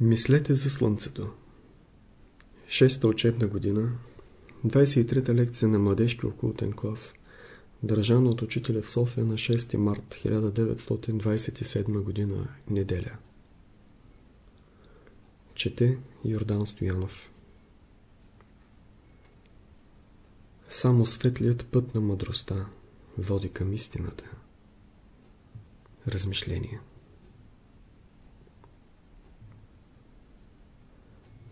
Мислете за Слънцето. Шеста учебна година, 23-та лекция на младежки окултен клас, държана от учителя в София на 6 март 1927 година, неделя. Чете Йордан Стоянов. Само светлият път на мъдростта води към истината. Размишление.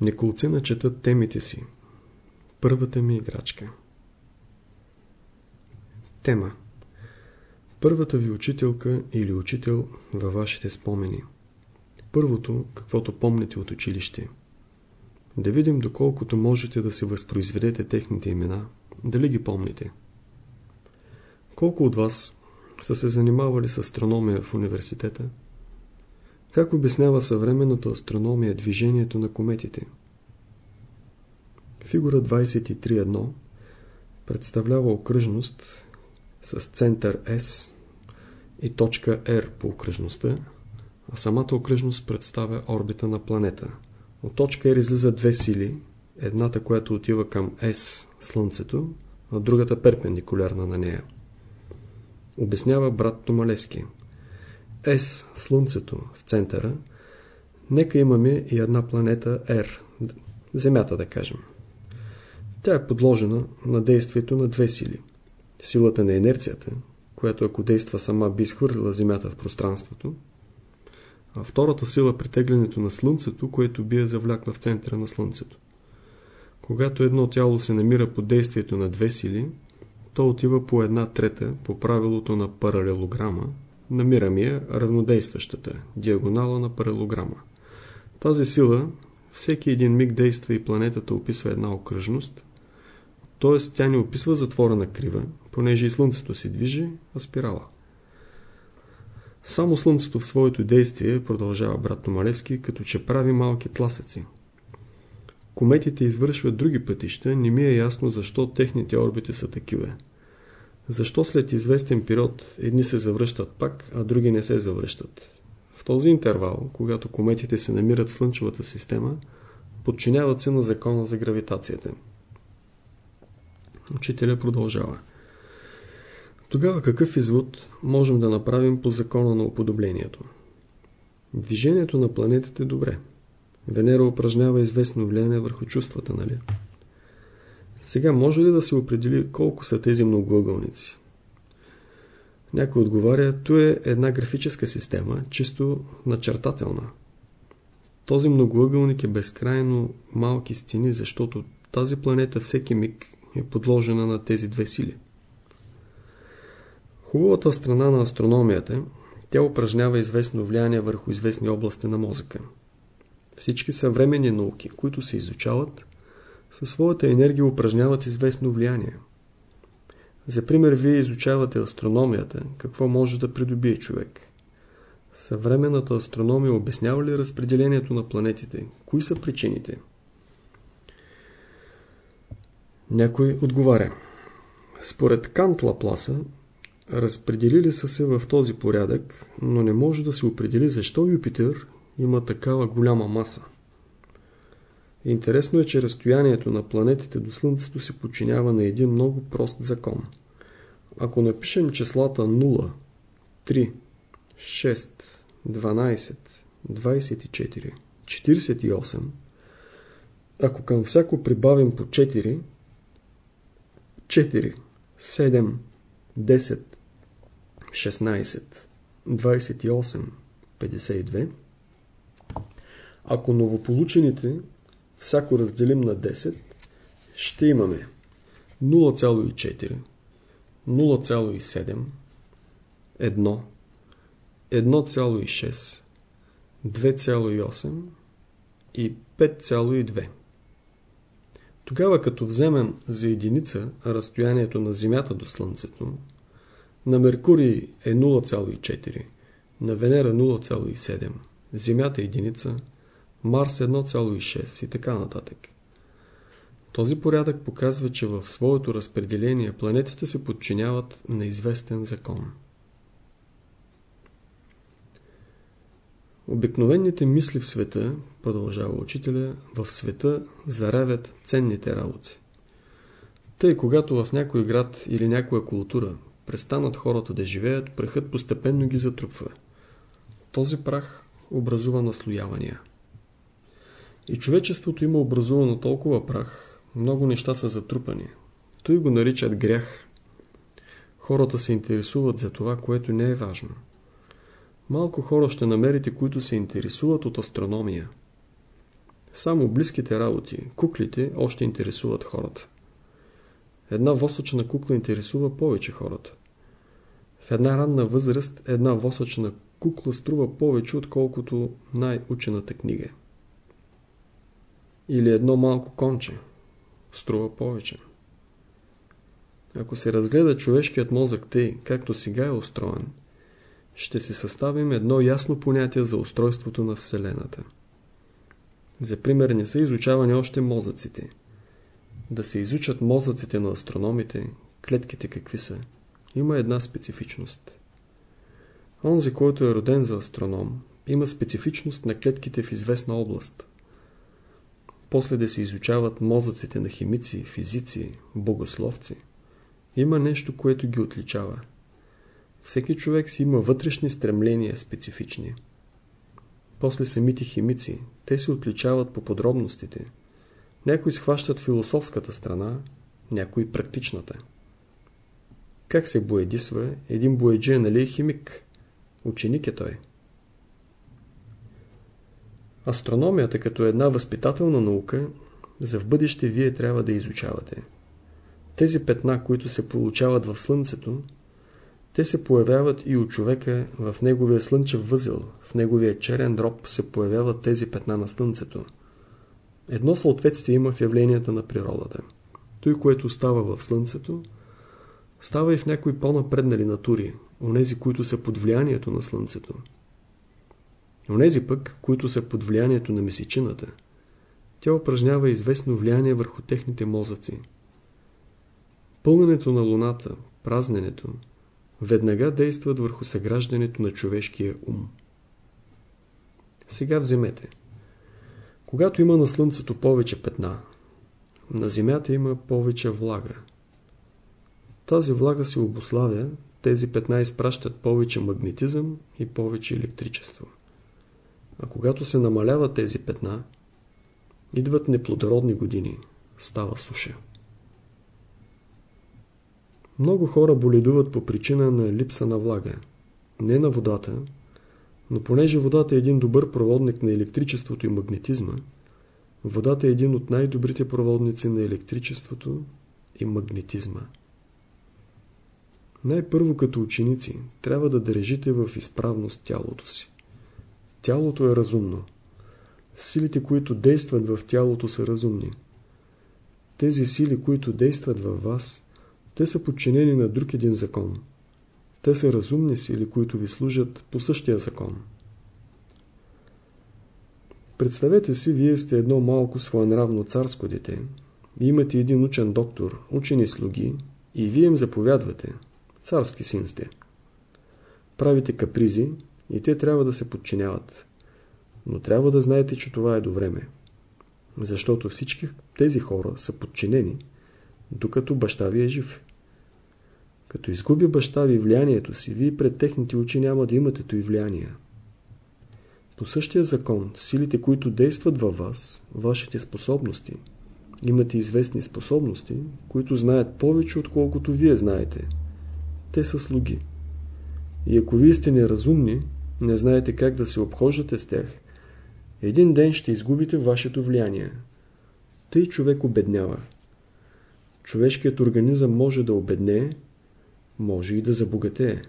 Неколци начетат темите си. Първата ми играчка. Тема. Първата ви учителка или учител във вашите спомени. Първото, каквото помните от училище. Да видим доколкото можете да се възпроизведете техните имена, дали ги помните. Колко от вас са се занимавали с астрономия в университета? Как обяснява съвременната астрономия движението на кометите? Фигура 23.1 представлява окръжност с център S и точка R по окръжността, а самата окръжност представя орбита на планета. От точка R излиза две сили, едната, която отива към S, Слънцето, а другата перпендикулярна на нея. Обяснява брат Томалевски. S, Слънцето, в центъра, нека имаме и една планета R, Земята да кажем. Тя е подложена на действието на две сили. Силата на инерцията, която ако действа сама би изхвърлила Земята в пространството, а втората сила притеглянето на Слънцето, което би я завлякла в центъра на Слънцето. Когато едно тяло се намира под действието на две сили, то отива по една трета по правилото на паралелограма, намираме я равнодействащата, диагонала на паралограма. Тази сила всеки един миг действа и планетата описва една окръжност, т.е. тя не описва затворена крива, понеже и Слънцето се движи, а спирала. Само Слънцето в своето действие, продължава брат Томалевски, като че прави малки тласъци. Кометите извършват други пътища, не ми е ясно защо техните орбити са такива. Защо след известен период едни се завръщат пак, а други не се завръщат? В този интервал, когато кометите се намират в Слънчевата система, подчиняват се на закона за гравитацията. Учителя продължава. Тогава какъв извод можем да направим по закона на уподоблението? Движението на планетите е добре. Венера упражнява известно влияние върху чувствата, нали? Сега може ли да се определи колко са тези многоъгълници? Някой отговаря, то е една графическа система, чисто начертателна. Този многоъгълник е безкрайно малки стени, защото тази планета всеки миг е подложена на тези две сили. Хубавата страна на астрономията, тя упражнява известно влияние върху известни области на мозъка. Всички съвременни науки, които се изучават, със своята енергия упражняват известно влияние. За пример, вие изучавате астрономията, какво може да придобие човек. Съвременната астрономия обяснява ли разпределението на планетите? Кои са причините? Някой отговаря. Според Кант Лапласа, разпределили са се в този порядък, но не може да се определи защо Юпитер има такава голяма маса. Интересно е, че разстоянието на планетите до Слънцето се подчинява на един много прост закон. Ако напишем числата 0, 3, 6, 12, 24, 48, ако към всяко прибавим по 4, 4, 7, 10, 16, 28, 52, ако новополучените всяко разделим на 10, ще имаме 0,4, 0,7, 1, 1,6, 2,8 и 5,2. Тогава като вземем за единица разстоянието на Земята до Слънцето, на Меркурий е 0,4, на Венера 0,7, Земята е единица, Марс 1,6 и така нататък. Този порядък показва, че в своето разпределение планетите се подчиняват на известен закон. Обикновените мисли в света, продължава учителя, в света заравят ценните работи. Тъй, когато в някой град или някоя култура престанат хората да живеят, прахът постепенно ги затрупва. Този прах образува наслоявания. И човечеството има образувано толкова прах, много неща са затрупани. Той го наричат грях. Хората се интересуват за това, което не е важно. Малко хора ще намерите, които се интересуват от астрономия. Само близките работи, куклите, още интересуват хората. Една восъчна кукла интересува повече хората. В една ранна възраст една восъчна кукла струва повече, отколкото най-учената книга. Или едно малко конче струва повече. Ако се разгледа човешкият мозък тъй, както сега е устроен, ще си съставим едно ясно понятие за устройството на Вселената. За пример не са изучавани още мозъците. Да се изучат мозъците на астрономите, клетките какви са, има една специфичност. Онзи, който е роден за астроном, има специфичност на клетките в известна област. После да се изучават мозъците на химици, физици, богословци. Има нещо, което ги отличава – всеки човек си има вътрешни стремления специфични. После самите химици, те се отличават по подробностите. Някои схващат философската страна, някои практичната. Как се боядисва? Един бояджи е нали е химик? Ученик е той. Астрономията като една възпитателна наука, за в бъдеще вие трябва да изучавате. Тези петна, които се получават в Слънцето, те се появяват и у човека в неговия слънчев възел, в неговия черен дроб се появяват тези петна на слънцето. Едно съответствие има в явленията на природата. Той, което става в слънцето, става и в някои по-напреднали натури, онези, които са под влиянието на слънцето. Онези пък, които са под влиянието на месечината, тя упражнява известно влияние върху техните мозъци. Пълненето на луната, празненето, веднага действат върху съграждането на човешкия ум. Сега вземете. Когато има на Слънцето повече петна, на Земята има повече влага. Тази влага се обославя, тези петна изпращат повече магнетизъм и повече електричество. А когато се намаляват тези петна, идват неплодородни години, става суша. Много хора боледуват по причина на липса на влага. Не на водата, но понеже водата е един добър проводник на електричеството и магнетизма, водата е един от най-добрите проводници на електричеството и магнетизма. Най-първо като ученици трябва да държите в изправност тялото си. Тялото е разумно. Силите, които действат в тялото са разумни. Тези сили, които действат във вас, те са подчинени на друг един закон. Те са разумни сили, които ви служат по същия закон. Представете си, вие сте едно малко своенравно царско дете. Имате един учен доктор, учени слуги и вие им заповядвате. Царски син сте. Правите капризи и те трябва да се подчиняват. Но трябва да знаете, че това е до време. Защото всички тези хора са подчинени, докато баща ви е жив. Като изгуби баща ви влиянието си, вие пред техните очи няма да имате той влияние. По същия закон, силите, които действат във вас, вашите способности, имате известни способности, които знаят повече, отколкото вие знаете. Те са слуги. И ако вие сте неразумни, не знаете как да се обхождате с тях, един ден ще изгубите вашето влияние. Тъй човек обеднява. Човешкият организъм може да обеднее, може и да забогатее.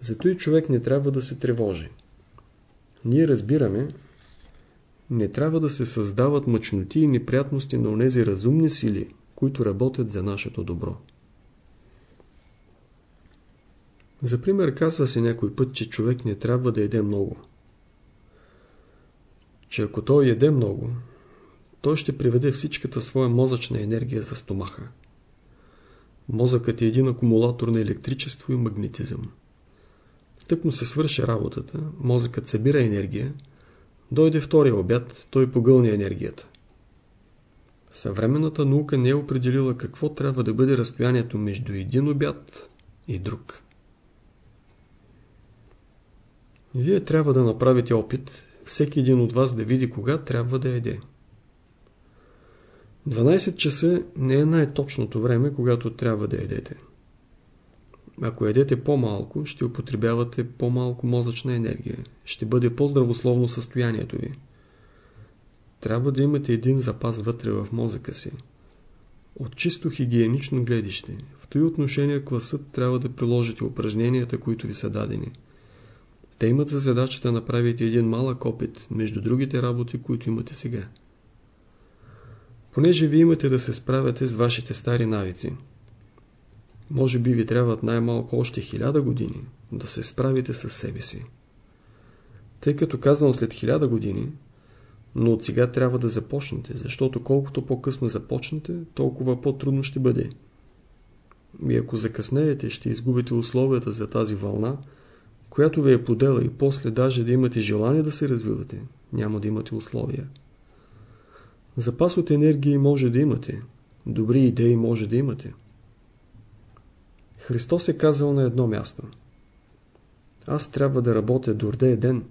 Зато и човек не трябва да се тревожи. Ние разбираме, не трябва да се създават мъчноти и неприятности на онези разумни сили, които работят за нашето добро. За пример казва се някой път, че човек не трябва да еде много. Че ако той еде много, той ще приведе всичката своя мозъчна енергия за стомаха. Мозъкът е един акумулатор на електричество и магнетизъм. Тък му се свърши работата, мозъкът събира енергия, дойде втория обяд, той погълни енергията. Съвременната наука не е определила какво трябва да бъде разстоянието между един обяд и друг. Вие трябва да направите опит, всеки един от вас да види кога трябва да еде. 12 часа не е най-точното време, когато трябва да едете. Ако едете по-малко, ще употребявате по-малко мозъчна енергия. Ще бъде по-здравословно състоянието ви. Трябва да имате един запас вътре в мозъка си. От чисто хигиенично гледище, в този отношение класът трябва да приложите упражненията, които ви са дадени. Те имат за задача да направите един малък опит между другите работи, които имате сега. Понеже ви имате да се справяте с вашите стари навици. Може би ви трябват най-малко още хиляда години да се справите с себе си. Тъй като казвам след хиляда години, но от сега трябва да започнете, защото колкото по-късно започнете, толкова по-трудно ще бъде. И ако закъснеете, ще изгубите условията за тази вълна, която ви е подела и после даже да имате желание да се развивате, няма да имате условия. Запас от енергии може да имате, добри идеи може да имате. Христос е казал на едно място. Аз трябва да работя дорде е ден,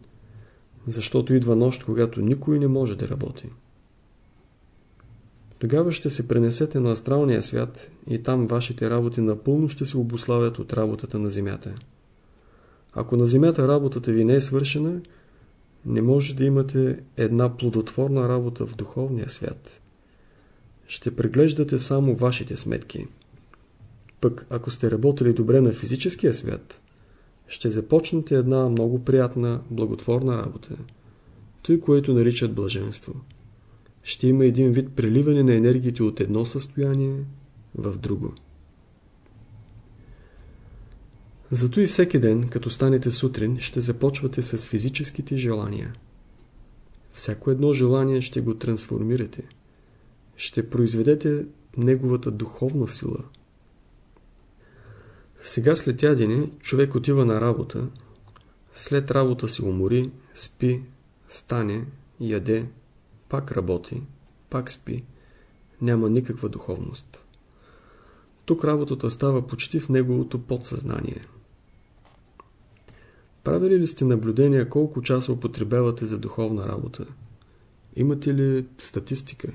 защото идва нощ, когато никой не може да работи. Тогава ще се пренесете на астралния свят и там вашите работи напълно ще се обославят от работата на Земята. Ако на Земята работата ви не е свършена, не може да имате една плодотворна работа в духовния свят. Ще преглеждате само вашите сметки. Пък ако сте работили добре на физическия свят, ще започнете една много приятна, благотворна работа. Той, което наричат блаженство. Ще има един вид преливане на енергиите от едно състояние в друго. Зато и всеки ден, като станете сутрин, ще започвате с физическите желания. Всяко едно желание ще го трансформирате. Ще произведете неговата духовна сила – сега след ядене човек отива на работа, след работа се умори, спи, стане, яде, пак работи, пак спи. Няма никаква духовност. Тук работата става почти в неговото подсъзнание. Правили ли сте наблюдения колко часа употребявате за духовна работа? Имате ли статистика?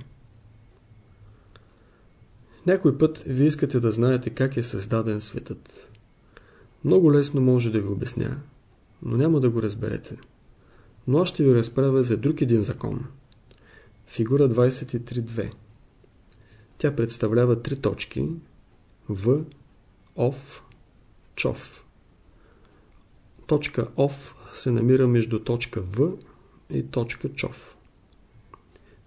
Някой път ви искате да знаете как е създаден светът. Много лесно може да ви обясня, но няма да го разберете. Но аз ще ви разправя за друг един закон. Фигура 23.2 Тя представлява три точки В, ОВ, ЧОВ. Точка ОВ се намира между точка В и точка ЧОВ.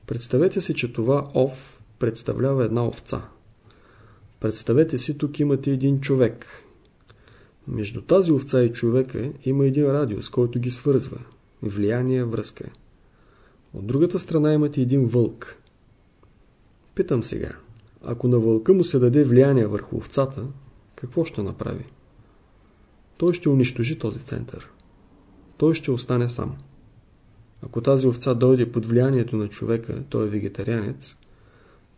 Представете си, че това ОВ представлява една овца. Представете си, тук имате един човек. Между тази овца и човека има един радиус, който ги свързва. Влияние, връзка. От другата страна имате един вълк. Питам сега, ако на вълка му се даде влияние върху овцата, какво ще направи? Той ще унищожи този център. Той ще остане сам. Ако тази овца дойде под влиянието на човека, той е вегетарианец,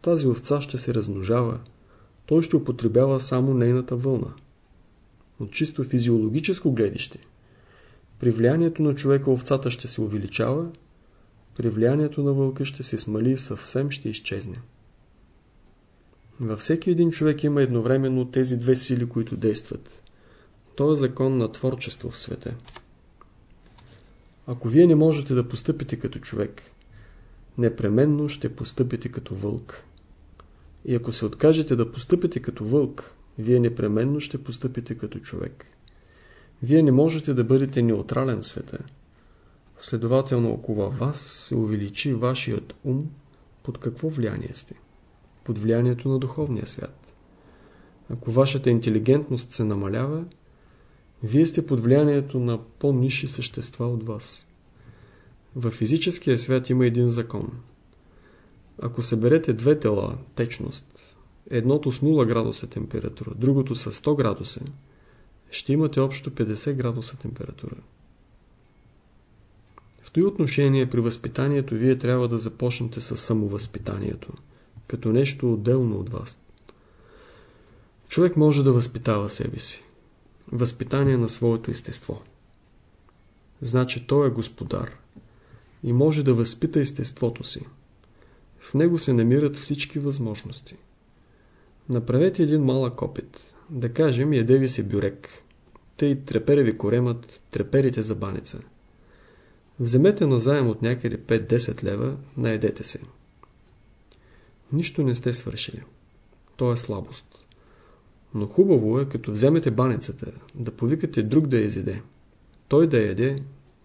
тази овца ще се размножава, той ще употребява само нейната вълна. От чисто физиологическо гледище, при влиянието на човека овцата ще се увеличава, при влиянието на вълка ще се смали и съвсем ще изчезне. Във всеки един човек има едновременно тези две сили, които действат. То е закон на творчество в света. Ако вие не можете да постъпите като човек, непременно ще постъпите като вълк. И ако се откажете да постъпите като вълк, вие непременно ще постъпите като човек. Вие не можете да бъдете неутрален в света. Следователно, около вас се увеличи вашият ум, под какво влияние сте? Под влиянието на духовния свят. Ако вашата интелигентност се намалява, вие сте под влиянието на по-ниши същества от вас. В физическия свят има един закон – ако съберете две тела, течност, едното с 0 градуса температура, другото с 100 градуса, ще имате общо 50 градуса температура. В този отношение при възпитанието вие трябва да започнете с самовъзпитанието, като нещо отделно от вас. Човек може да възпитава себе си. Възпитание на своето естество. Значи той е господар и може да възпита естеството си. В него се намират всички възможности. Направете един малък опит. Да кажем, яде ви се бюрек. Тъй трепери ви коремът, треперите за баница. Вземете назаем от някъде 5-10 лева, наедете се. Нищо не сте свършили. То е слабост. Но хубаво е, като вземете баницата, да повикате друг да я изеде. Той да яде,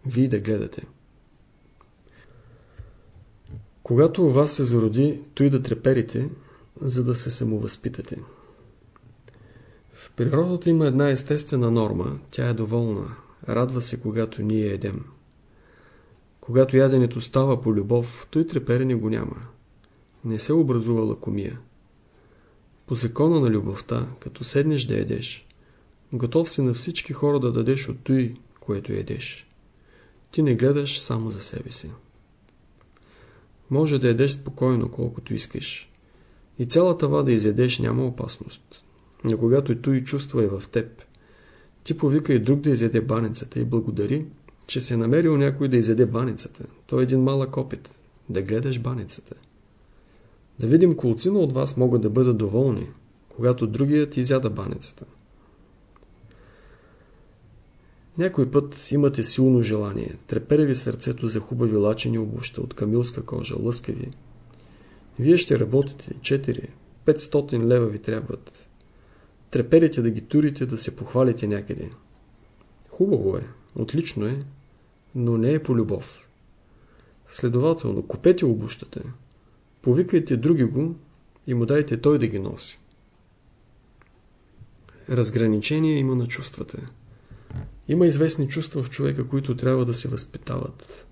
вие да гледате. Когато у вас се зароди, той да треперите, за да се самовъзпитате. В природата има една естествена норма, тя е доволна, радва се, когато ние едем. Когато яденето става по любов, той треперене го няма. Не се образува лакомия. По закона на любовта, като седнеш да едеш, готов си на всички хора да дадеш от той, което едеш. Ти не гледаш само за себе си. Може да едеш спокойно, колкото искаш. И цялата вада изядеш няма опасност. Но когато той чувства е в теб, ти повика и друг да изяде баницата и благодари, че се е намерил някой да изяде баницата. То е един малък опит. Да гледаш баницата. Да видим колцина от вас могат да бъдат доволни, когато другият изяда баницата. Някой път имате силно желание, трепери ви сърцето за хубави лачени обуща от камилска кожа, лъскави. Вие ще работите 4-500 лева ви трябват. Треперите да ги турите, да се похвалите някъде. Хубаво е, отлично е, но не е по любов. Следователно, купете обущата, повикайте други го и му дайте той да ги носи. Разграничение има на чувствата. Има известни чувства в човека, които трябва да се възпитават,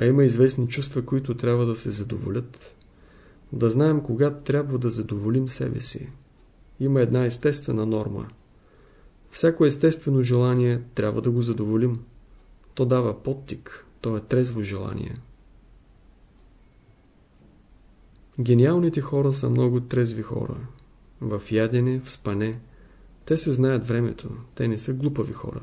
а има известни чувства, които трябва да се задоволят. Да знаем кога трябва да задоволим себе си. Има една естествена норма. Всяко естествено желание трябва да го задоволим. То дава подтик, то е трезво желание. Гениалните хора са много трезви хора. В ядене, в спане. Те се знаят времето. Те не са глупави хора.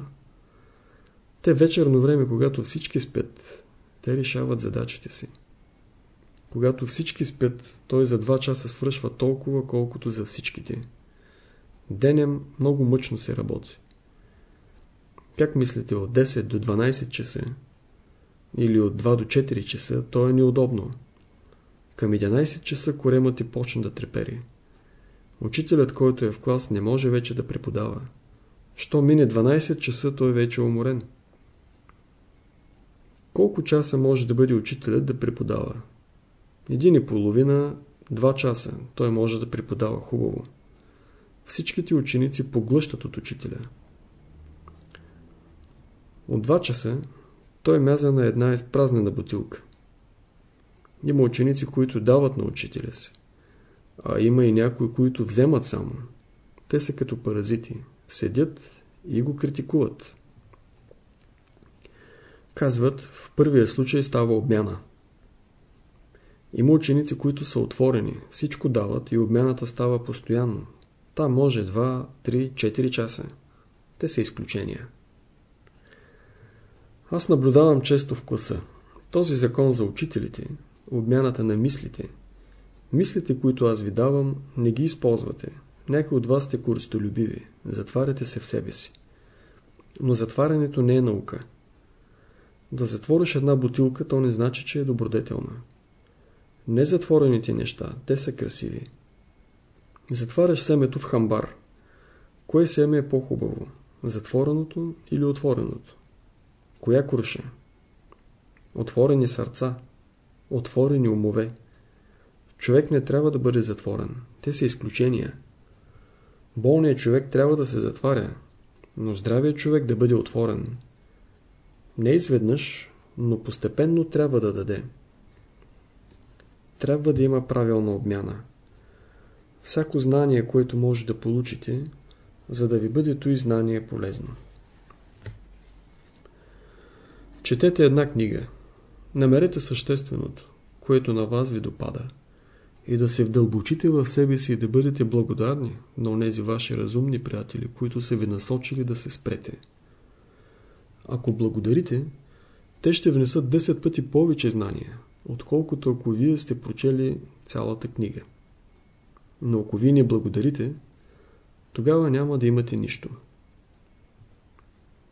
Те вечерно време, когато всички спят, те решават задачите си. Когато всички спят, той за два часа свършва толкова, колкото за всичките. Денем много мъчно се работи. Как мислите, от 10 до 12 часа или от 2 до 4 часа, то е неудобно. Към 11 часа коремът ти почне да трепери. Учителят, който е в клас, не може вече да преподава. Що мине 12 часа, той вече е уморен. Колко часа може да бъде учителят да преподава? Един и половина, два часа. Той може да преподава хубаво. Всичките ученици поглъщат от учителя. От два часа той мяза на една изпразнена бутилка. Има ученици, които дават на учителя си. А има и някои, които вземат само. Те са като паразити. Седят и го критикуват. Казват, в първия случай става обмяна. Има ученици, които са отворени, всичко дават и обмяната става постоянно. Там може 2, 3, 4 часа. Те са изключения. Аз наблюдавам често в класа. Този закон за учителите, обмяната на мислите. Мислите, които аз ви давам, не ги използвате. Някои от вас сте користолюбиви. Затваряте се в себе си. Но затварянето не е наука. Да затвориш една бутилка, то не значи, че е добродетелна. Незатворените неща, те са красиви. Затваряш семето в хамбар. Кое семе е по-хубаво? Затвореното или отвореното? Коя круша? Отворени сърца. Отворени умове. Човек не трябва да бъде затворен. Те са изключения. Болният човек трябва да се затваря, но здравият човек да бъде отворен. Не изведнъж, но постепенно трябва да даде. Трябва да има правилна обмяна. Всяко знание, което може да получите, за да ви бъде и знание полезно. Четете една книга. Намерете същественото, което на вас ви допада и да се вдълбочите в себе си и да бъдете благодарни на онези ваши разумни приятели, които са ви насочили да се спрете. Ако благодарите, те ще внесат 10 пъти повече знания, отколкото ако вие сте прочели цялата книга. Но ако вие не благодарите, тогава няма да имате нищо.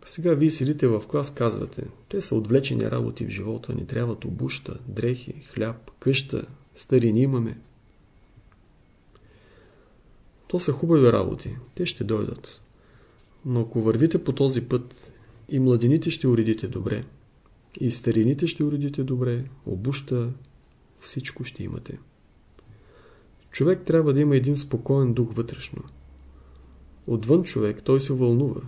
Сега вие седите в клас, казвате, те са отвлечени работи в живота, ни трябват обуща, дрехи, хляб, къща, старини имаме. То са хубави работи, те ще дойдат. Но ако вървите по този път, и младените ще уредите добре, и старините ще уредите добре, обуща, всичко ще имате. Човек трябва да има един спокоен дух вътрешно. Отвън човек той се вълнува,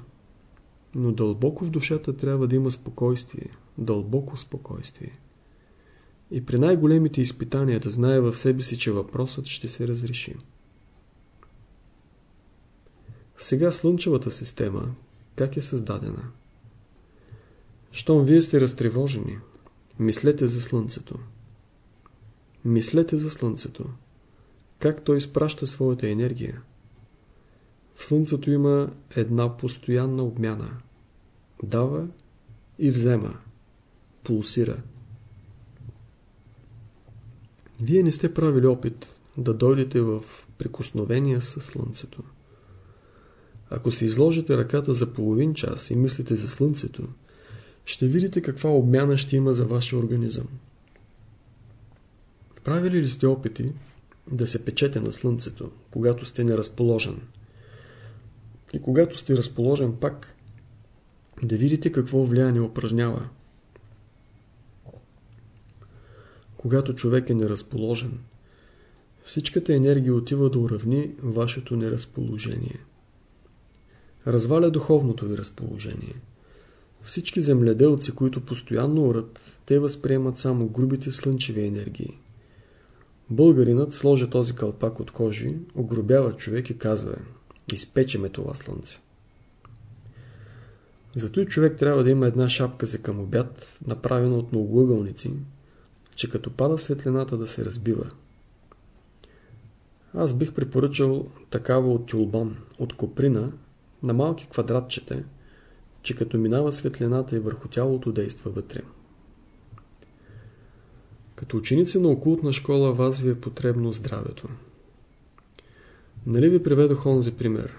но дълбоко в душата трябва да има спокойствие, дълбоко спокойствие. И при най-големите изпитания да знае в себе си, че въпросът ще се разреши. Сега Слънчевата система как е създадена? Щом вие сте разтревожени, мислете за Слънцето. Мислете за Слънцето. Как то изпраща своята енергия? В Слънцето има една постоянна обмяна. Дава и взема. Пулсира. Вие не сте правили опит да дойдете в прикосновение с Слънцето. Ако си изложите ръката за половин час и мислите за Слънцето, ще видите каква обмяна ще има за вашия организъм. Правили ли сте опити да се печете на Слънцето, когато сте неразположен? И когато сте разположен пак, да видите какво влияние упражнява. Когато човек е неразположен, всичката енергия отива да уравни вашето неразположение. Разваля духовното ви разположение. Всички земледелци, които постоянно урат, те възприемат само грубите слънчеви енергии. Българинът сложи този кълпак от кожи, огробява човек и казва Изпечеме това слънце. Зато и човек трябва да има една шапка за към обяд, направена от многоъгълници, че като пада светлината да се разбива. Аз бих препоръчал такава от тюлбан, от коприна, на малки квадратчета, че като минава светлината и върху тялото действа вътре. Като ученици на окултна школа вас ви е потребно здравето. Нали ви приведох онзи пример?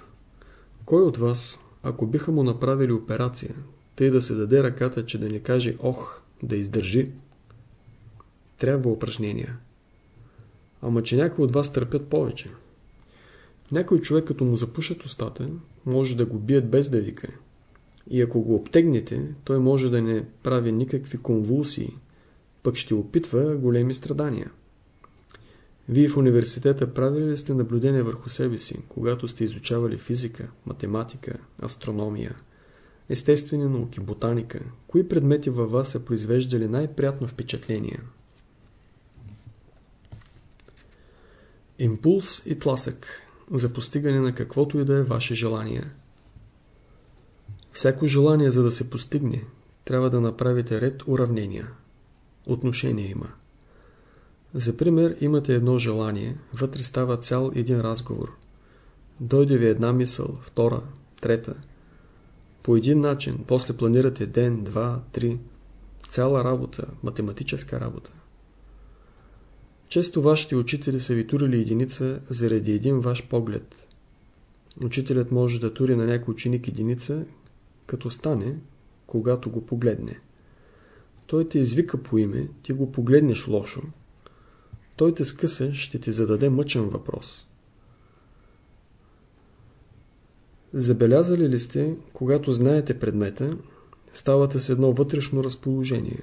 Кой от вас, ако биха му направили операция, тъй да се даде ръката, че да не каже ох, да издържи, трябва упражнения. Ама че някои от вас търпят повече. Някой човек като му запушат устата, може да го бият без да вика. И ако го обтегнете, той може да не прави никакви конвулсии, пък ще опитва големи страдания. Вие в университета правили ли сте наблюдение върху себе си, когато сте изучавали физика, математика, астрономия, естествени науки, ботаника? Кои предмети във вас са произвеждали най-приятно впечатление? Импулс и тласък за постигане на каквото и да е ваше желание. Всяко желание, за да се постигне, трябва да направите ред уравнения. Отношение има. За пример, имате едно желание, вътре става цял един разговор. Дойде ви една мисъл, втора, трета. По един начин, после планирате ден, два, три. Цяла работа, математическа работа. Често вашите учители са ви турили единица заради един ваш поглед. Учителят може да тури на някой ученик единица, като стане, когато го погледне. Той те извика по име, ти го погледнеш лошо. Той те скъса, ще ти зададе мъчен въпрос. Забелязали ли сте, когато знаете предмета, ставате с едно вътрешно разположение.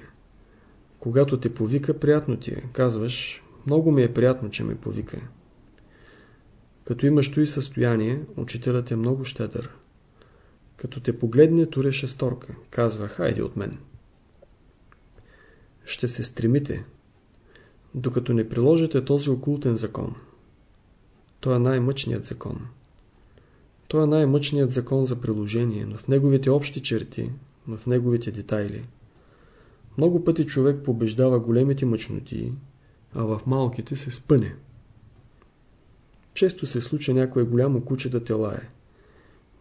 Когато те повика, приятно ти е. Казваш, много ми е приятно, че ме повика. Като имаш и състояние, учителят е много щедър. Като те погледне, туре шесторка. Казва, хайде от мен. Ще се стремите, докато не приложите този окултен закон. Той е най-мъчният закон. Той е най-мъчният закон за приложение, но в неговите общи черти, но в неговите детайли. Много пъти човек побеждава големите мъчноти, а в малките се спъне. Често се случва някое голямо куче да те лае.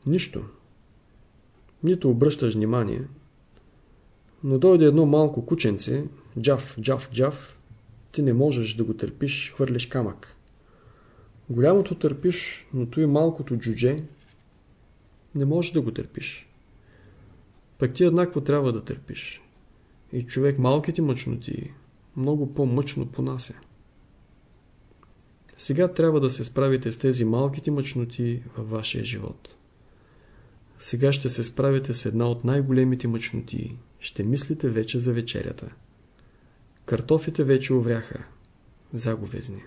Нищо. Нито обръщаш внимание. Но дойде едно малко кученце, джав, джав, джав, ти не можеш да го търпиш, хвърляш камък. Голямото търпиш, но то и малкото джудже не можеш да го търпиш. Пък ти еднакво трябва да търпиш. И човек малките мъчноти много по-мъчно понася. Сега трябва да се справите с тези малките мъчноти във вашия живот. Сега ще се справите с една от най-големите мъчноти. Ще мислите вече за вечерята. Картофите вече овряха. Заговезни.